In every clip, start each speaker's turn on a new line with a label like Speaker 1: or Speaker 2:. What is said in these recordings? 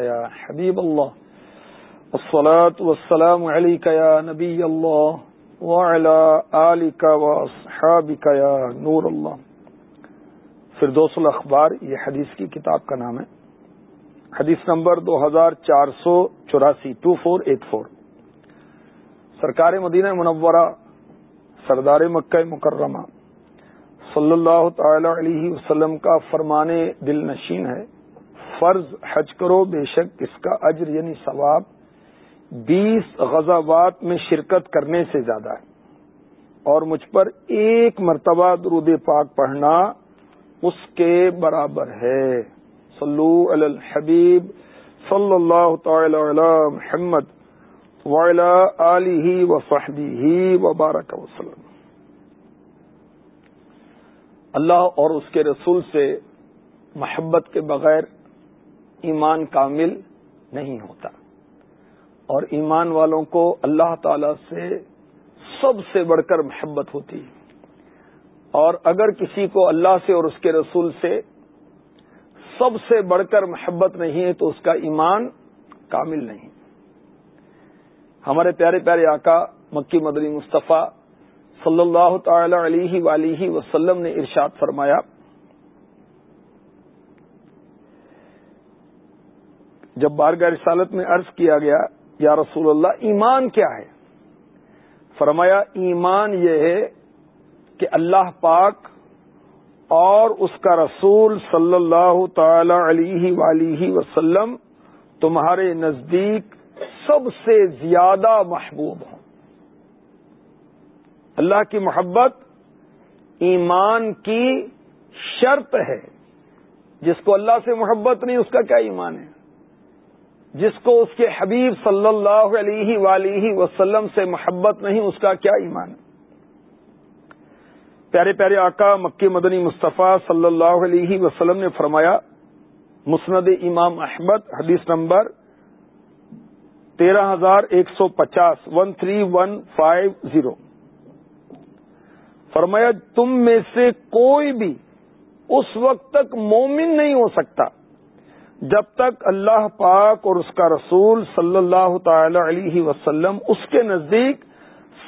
Speaker 1: یا حبیب اللہ الصلاة والسلام علیکہ یا نبی اللہ وعلى آلکہ واصحابکہ یا نور اللہ فردوس الاخبار یہ حدیث کی کتاب کا نام ہے. حدیث نمبر دو ہزار چار سو چوراسی، ٹو فور ایٹ فور. سرکار مدینہ منورہ، سردار مکہ مکرمہ، صلی اللہ تعالی علیہ وسلم کا فرمانے دل نشین ہے۔ فرض حج کرو، بے شک اس کا اجر یعنی ثواب بیس غزوات میں شرکت کرنے سے زیادہ ہے۔ اور مجھ پر ایک مرتبہ درود پاک پڑھنا اس کے برابر ہے۔ صلو علی الحبیب صلی اللہ تعالی علی محمد وعلی آلہ وصحبہ وبارک وسلم اللہ اور اس کے رسول سے محبت کے بغیر ایمان کامل نہیں ہوتا۔ اور ایمان والوں کو اللہ تعالی سے سب سے بڑھ کر محبت ہوتی۔ ہے اور اگر کسی کو اللہ سے اور اس کے رسول سے سب سے بڑھ کر محبت نہیں ہے تو اس کا ایمان کامل نہیں۔ ہمارے پیارے پیارے آقا مکی مدنی مصطفیٰ صلی اللہ تعالی علیہ ولیہ وسلم نے ارشاد فرمایا جب بارگاہ رسالت میں عرض کیا گیا، یا رسول اللہ، ایمان کیا ہے؟ فرمایا، ایمان یہ ہے کہ اللہ پاک اور اس کا رسول صلی اللہ تعالی علیہ ولیہ وسلم تمہارے نزدیک سب سے زیادہ محبوب ہوں۔ اللہ کی محبت ایمان کی شرط ہے۔ جس کو اللہ سے محبت نہیں، اس کا کیا ایمان ہے؟ جس کو اس کے حبیب صلی اللہ علیہ ولیہ وسلم سے محبت نہیں، اس کا کیا ایمان؟ ہے پیارے پیارے آقا، مکی مدنی مصطفیٰ صلی اللہ علیہ وسلم نے فرمایا، مسند امام احمد، حدیث نمبر تیرہ ہزار ایک سو پچاس one three one five zero فرمایا، تم میں سے کوئی بھی اس وقت تک مومن نہیں ہو سکتا۔ جب تک اللہ پاک اور اس کا رسول صلی اللہ تعالی علیہ وسلم اس کے نزدیک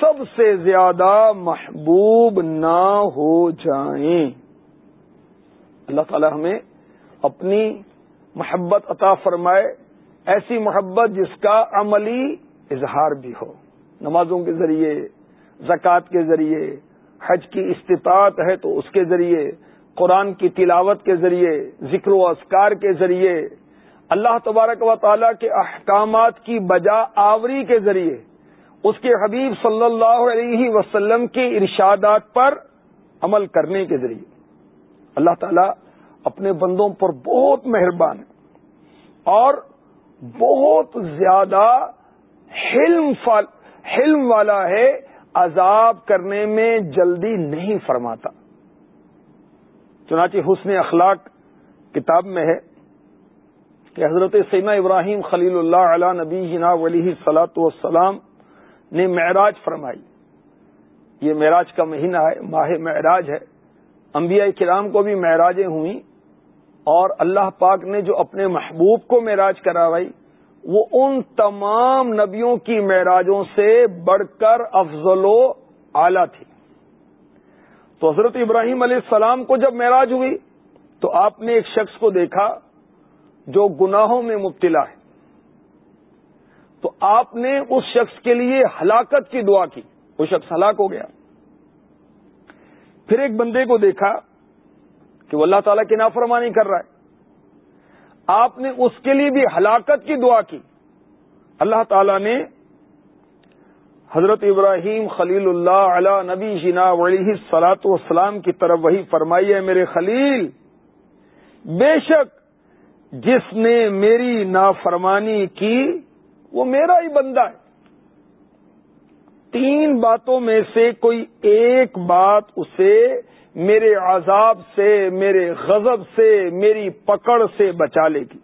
Speaker 1: سب سے زیادہ محبوب نہ ہو جائیں۔ اللہ تعالی ہمیں اپنی محبت عطا فرمائے، ایسی محبت جس کا عملی اظہار بھی ہو۔ نمازوں کے ذریعے، زکوٰۃ کے ذریعے، حج کی استطاعت ہے تو اس کے ذریعے قرآن کی تلاوت کے ذریعے، ذکر و اسکار کے ذریعے، اللہ تبارک و تعالیٰ کے احکامات کی بجا آوری کے ذریعے، اس کے حبیب صلی اللہ علیہ وسلم کے ارشادات پر عمل کرنے کے ذریعے۔ اللہ تعالیٰ اپنے بندوں پر بہت مہربان ہے اور بہت زیادہ حلم حلم والا ہے، عذاب کرنے میں جلدی نہیں فرماتا۔ چنانچہ حسن اخلاق کتاب میں ہے کہ حضرت سینا ابراہیم خلیل اللہ علیہ نبی جنا ولی سلاۃ والسلام نے معراج فرمائی۔ یہ معراج کا مہینہ ہے، ماہ معراج ہے۔ انبیاء کرام کو بھی معراجیں ہوئیں اور اللہ پاک نے جو اپنے محبوب کو معراج کروائی وہ ان تمام نبیوں کی معراجوں سے بڑھ کر افضل و اعلی تھی۔ تو حضرت ابراہیم علیہ السلام کو جب معراج ہوئی تو آپ نے ایک شخص کو دیکھا جو گناہوں میں مبتلا ہے۔ تو آپ نے اس شخص کے لیے ہلاکت کی دعا کی۔ وہ شخص ہلاک ہو گیا۔ پھر ایک بندے کو دیکھا کہ وہ اللہ تعالیٰ کی نافرمانی کر رہا ہے۔ آپ نے اس کے لیے بھی ہلاکت کی دعا کی۔ اللہ تعالی نے حضرت ابراہیم خلیل اللہ علی نبی جنا ولی سلاط وسلام کی طرف وہی فرمائی ہے، میرے خلیل، بے شک جس نے میری نافرمانی کی، وہ میرا ہی بندہ ہے۔ تین باتوں میں سے کوئی ایک بات اسے میرے عذاب سے، میرے غضب سے، میری پکڑ سے بچا لے گی۔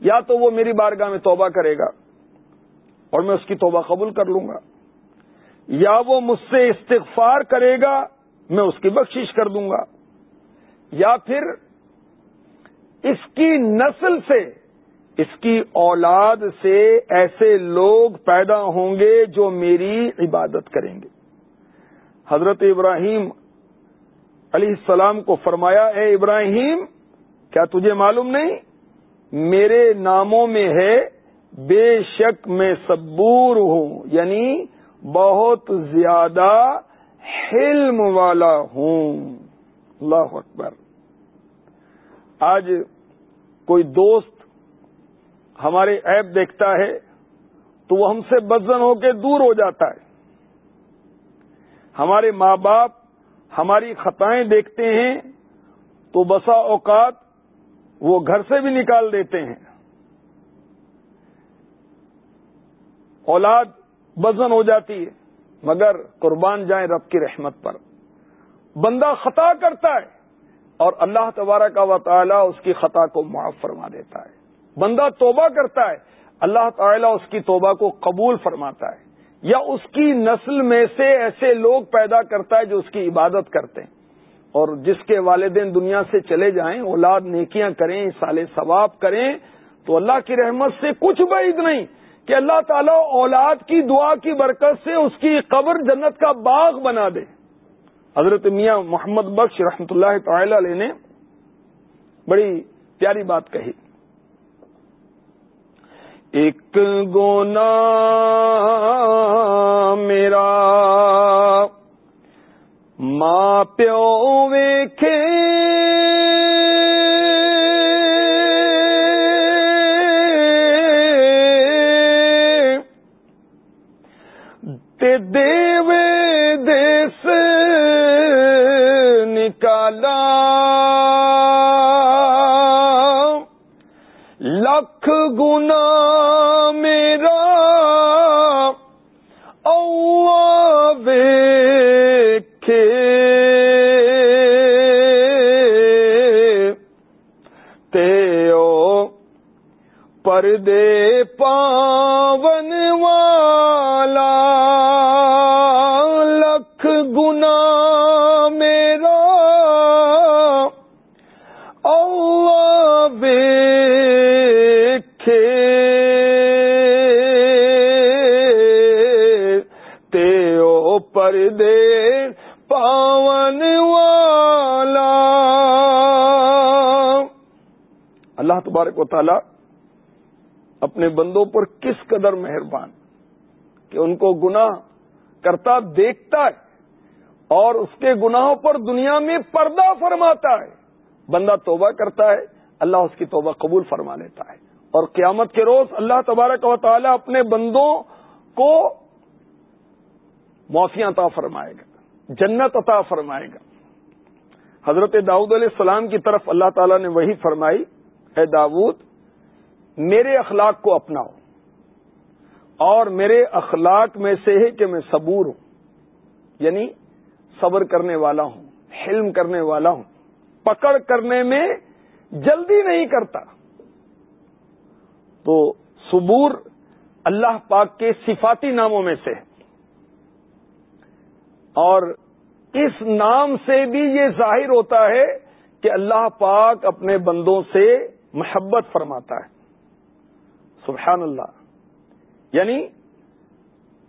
Speaker 1: یا تو وہ میری بارگاہ میں توبہ کرے گا۔ اور میں اس کی توبہ قبول کر لوں گا۔ یا وہ مجھ سے استغفار کرے گا، میں اس کی بخشش کر دوں گا۔ یا پھر اس کی نسل سے، اس کی اولاد سے ایسے لوگ پیدا ہوں گے جو میری عبادت کریں گے۔ حضرت ابراہیم علیہ السلام کو فرمایا، اے ابراہیم، کیا تجھے معلوم نہیں؟ میرے ناموں میں ہے بے شک میں صبور ہوں یعنی بہت زیادہ حلم والا ہوں۔ اللہ اکبر۔ آج کوئی دوست ہمارے ایپ دیکھتا ہے تو وہ ہم سے بدزن ہو کے دور ہو جاتا ہے۔ ہمارے ماں باپ ہماری خطائیں دیکھتے ہیں تو بسا اوقات وہ گھر سے بھی نکال دیتے ہیں۔ اولاد بزن ہو جاتی ہے، مگر قربان جائیں رب کی رحمت پر۔ بندہ خطا کرتا ہے اور اللہ تبارہ کا و اس کی خطا کو معاف فرما دیتا ہے۔ بندہ توبہ کرتا ہے، اللہ تعالیٰ اس کی توبہ کو قبول فرماتا ہے۔ یا اس کی نسل میں سے ایسے لوگ پیدا کرتا ہے جو اس کی عبادت کرتے ہیں۔ اور جس کے والدین دنیا سے چلے جائیں، اولاد نیکیاں کریں سال ثواب کریں، تو اللہ کی رحمت سے کچھ بعید نہیں۔ کہ اللہ تعالیٰ اولاد کی دعا کی برکت سے اس کی قبر جنت کا باغ بنا دے۔ حضرت میاں محمد بخش رحمت اللہ تعالی علیہ نے بڑی پیاری بات کہی۔ ایک گونا میرا ماں پیو ویکھے گنا میرا۔ او پردے پاں دے پاون والا۔ اللہ تبارک و تعالی اپنے بندوں پر کس قدر مہربان کہ ان کو گناہ کرتا دیکھتا ہے اور اس کے گناہوں پر دنیا میں پردہ فرماتا ہے۔ بندہ توبہ کرتا ہے، اللہ اس کی توبہ قبول فرما لیتا ہے۔ اور قیامت کے روز اللہ تبارک و تعالی اپنے بندوں کو معافیا عطا فرمائے گا، جنت عطا فرمائے گا۔ حضرت داؤد علیہ السلام کی طرف اللہ تعالیٰ نے وہی فرمائی، اے داود میرے اخلاق کو اپناؤ، اور میرے اخلاق میں سے ہے کہ میں صبور ہوں یعنی صبر کرنے والا ہوں، حلم کرنے والا ہوں۔ پکڑ کرنے میں جلدی نہیں کرتا۔ تو صبور اللہ پاک کے صفاتی ناموں میں سے ہے۔ اور اس نام سے بھی یہ ظاہر ہوتا ہے کہ اللہ پاک اپنے بندوں سے محبت فرماتا ہے۔ سبحان اللہ۔ یعنی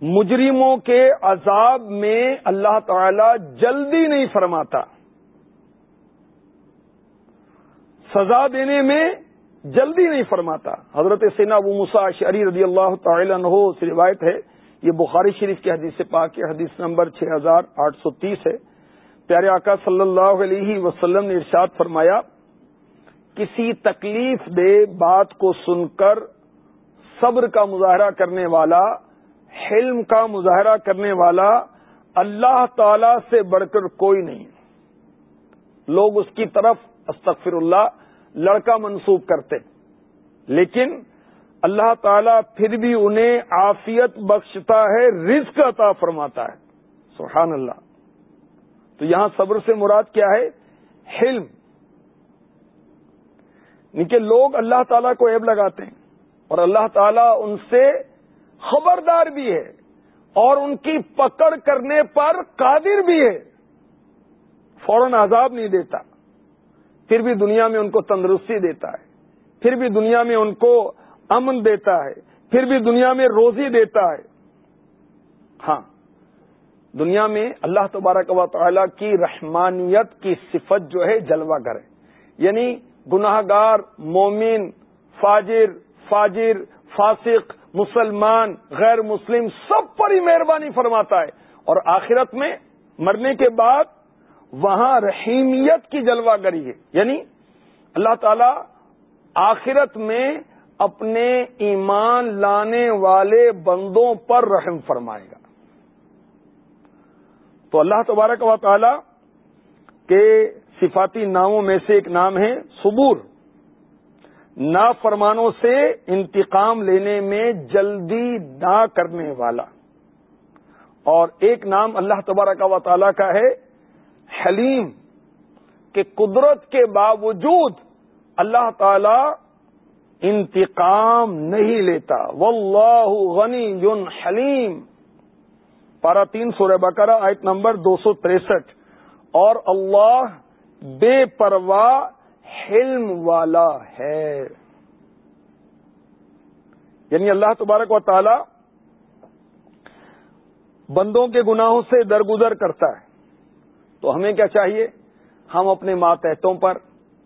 Speaker 1: مجرموں کے عذاب میں اللہ تعالی جلدی نہیں فرماتا۔ سزا دینے میں جلدی نہیں فرماتا۔ حضرت سینا ابو مسا شری رضی اللہ تعالی عنہ سے روایت ہے یہ بخاری شریف کی حدیث پاک حدیث نمبر چھ ہزار آٹھ سو تیس ہے۔ پیارے آقا صلی اللہ علیہ وسلم نے ارشاد فرمایا، کسی تکلیف دہ بات کو سن کر صبر کا مظاہرہ کرنے والا، حلم کا مظاہرہ کرنے والا اللہ تعالی سے بڑھ کر کوئی نہیں۔ لوگ اس کی طرف، استغفر اللہ، لڑکا منسوخ کرتے۔ لیکن اللہ تعالیٰ پھر بھی انہیں عافیت بخشتا ہے، رزق عطا فرماتا ہے۔ سبحان اللہ۔ تو یہاں صبر سے مراد کیا ہے؟ حلم۔ یعنی کہ لوگ اللہ تعالیٰ کو عیب لگاتے ہیں اور اللہ تعالیٰ ان سے خبردار بھی ہے اور ان کی پکڑ کرنے پر قادر بھی ہے۔ فوراً عذاب نہیں دیتا۔ پھر بھی دنیا میں ان کو تندرستی دیتا ہے۔ پھر بھی دنیا میں ان کو امن دیتا ہے، پھر بھی دنیا میں روزی دیتا ہے۔ ہاں دنیا میں اللہ تبارک و تعالی کی رحمانیت کی صفت جو ہے جلوہ گر ہے یعنی گناہ گار مومن، فاجر فاجر، فاسق، مسلمان، غیر مسلم، سب پر ہی مہربانی فرماتا ہے۔ اور آخرت میں مرنے کے بعد وہاں رحیمیت کی جلوہ گری ہے۔ یعنی اللہ تعالی آخرت میں اپنے ایمان لانے والے بندوں پر رحم فرمائے گا۔ تو اللہ تبارک و تعالی کے صفاتی ناموں میں سے ایک نام ہے صبور۔ نا فرمانوں سے انتقام لینے میں جلدی نہ کرنے والا۔ اور ایک نام اللہ تبارک و تعالی کا ہے حلیم، کہ قدرت کے باوجود اللہ تعالی انتقام نہیں لیتا۔ واللہ غنی حلیم۔ پارا تین سورہ بقرہ، آیت نمبر دو سو تریسٹھ۔ اور اللہ بے پرواہ حلم والا ہے۔ یعنی اللہ تبارک و تعالی بندوں کے گناہوں سے درگزر کرتا ہے۔ تو ہمیں کیا چاہیے؟ ہم اپنے ماتحتوں پر،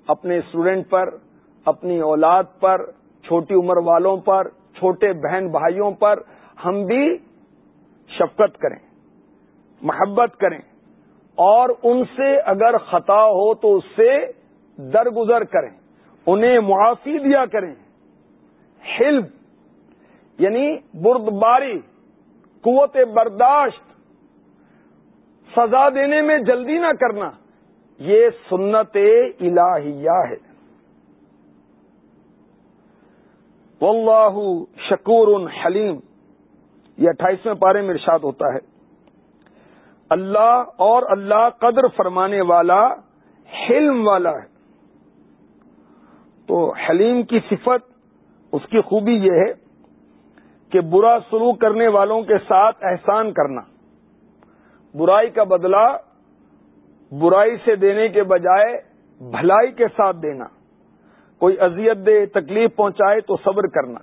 Speaker 1: اپنے اسٹوڈینٹ پر اپنی اولاد پر، چھوٹی عمر والوں پر، چھوٹے بہن بھائیوں پر ہم بھی شفقت کریں، محبت کریں اور ان سے اگر خطا ہو تو اس سے درگزر کریں، انہیں معافی دیا کریں۔ ہلپ یعنی بردباری، قوت برداشت، سزا دینے میں جلدی نہ کرنا، یہ سنت الہیہ ہے۔ واللہ شکور حلیم۔ یہ اٹھائیسویں پارے میں ارشاد ہوتا ہے۔ اللہ اور اللہ قدر فرمانے والا حلم والا ہے۔ تو حلیم کی صفت، اس کی خوبی یہ ہے کہ برا سلوک کرنے والوں کے ساتھ احسان کرنا، برائی کا بدلہ برائی سے دینے کے بجائے بھلائی کے ساتھ دینا۔ کوئی اذیت دے، تکلیف پہنچائے تو صبر کرنا۔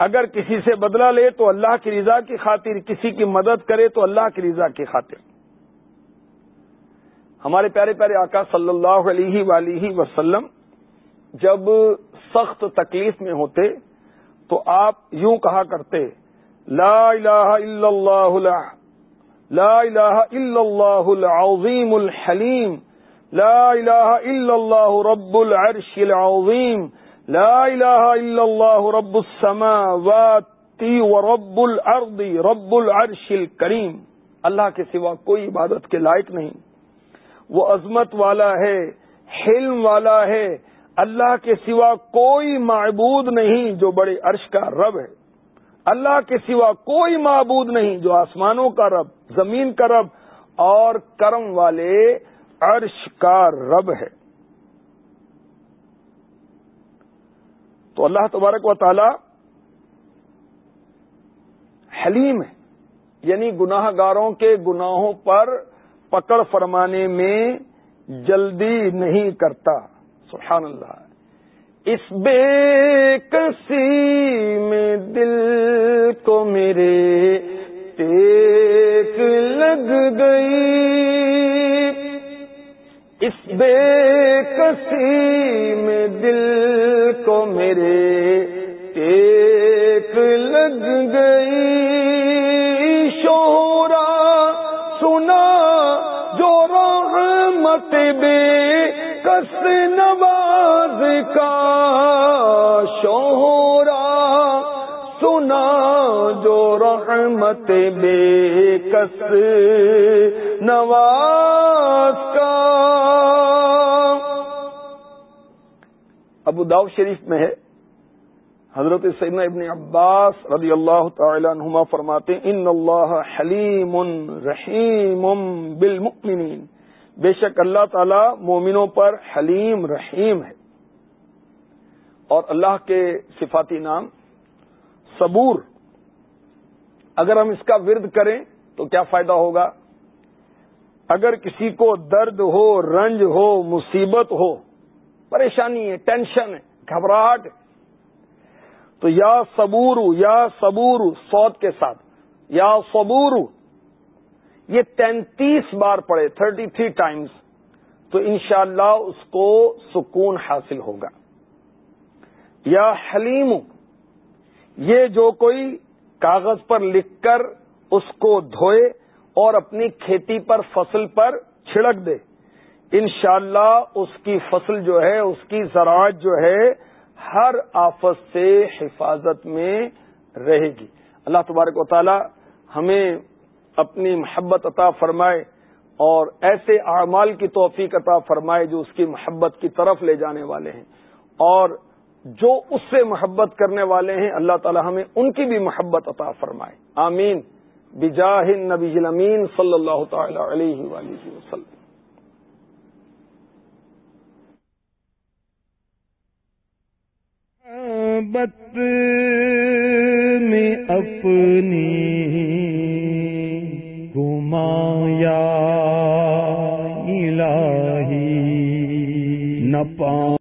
Speaker 1: اگر کسی سے بدلہ لے تو اللہ کی رضا کی خاطر، کسی کی مدد کرے تو اللہ کی رضا کی خاطر۔ ہمارے پیارے پیارے آقا صلی اللہ علیہ ولیہ وسلم، جب سخت تکلیف میں ہوتے تو آپ یوں کہا کرتے، لا الہ الا اللہ لا الہ الا اللہ العظیم الحلیم۔ لا الہ الا اللہ رب العرش العظیم لا الہ الا اللہ رب السماوات ورب الارض رب العرش الکریم اللہ کے سوا کوئی عبادت کے لائق نہیں. وہ عظمت والا ہے، حلم والا ہے، اللہ کے سوا کوئی معبود نہیں جو بڑے عرش کا رب ہے. اللہ کے سوا کوئی معبود نہیں جو آسمانوں کا رب، زمین کا رب اور کرم والے عرش کا رب ہے۔ تو اللہ تبارک و تعالی حلیم ہے۔ یعنی گناہ گاروں کے گناہوں پر پکڑ فرمانے میں جلدی نہیں کرتا۔ سبحان اللہ۔ اس بے کسی میں دل کو میرے ٹیک لگ گئی۔ بے کسی میں دل کو میرے ایک لگ گئی۔ شورا سنا جو رحمت بے کس نواز کا۔ شوہرا سنا جو رحمت بے کس نواز ابو داؤ شریف میں ہے۔ حضرت سیدنا ابن عباس رضی اللہ تعالی عنہما فرماتے ان اللہ حلیم رحیم بالمؤمنین۔ بے شک اللہ تعالی مومنوں پر حلیم رحیم ہے۔ اور اللہ کے صفاتی نام صبور۔ اگر ہم اس کا ورد کریں تو کیا فائدہ ہوگا؟ اگر کسی کو درد ہو، رنج ہو، مصیبت ہو پریشانی ہے، ٹینشن ہے، گھبراہٹ تو یا صبور یا صبور سوت کے ساتھ۔ یا صبور یہ تینتیس بار پڑے تھرٹی تھری ٹائمز۔ تو انشاءاللہ اس کو سکون حاصل ہوگا۔ یا حلیم یہ جو کوئی کاغذ پر لکھ کر اس کو دھوئے اور اپنی کھیتی پر فصل پر چھڑک دے۔ انشاءاللہ اس کی فصل جو ہے، اس کی زراعت جو ہے، ہر آفت سے حفاظت میں رہے گی۔ اللہ تبارک و تعالی ہمیں اپنی محبت عطا فرمائے اور ایسے اعمال کی توفیق عطا فرمائے جو اس کی محبت کی طرف لے جانے والے ہیں۔ اور جو اس سے محبت کرنے والے ہیں، اللہ تعالی ہمیں ان کی بھی محبت عطا فرمائے۔ آمین۔ بجاہ نبی امین صلی اللہ تعالی علیہ وآلہ وسلم۔
Speaker 2: محبت میں اپنی گمایا الہی نہ پاؤں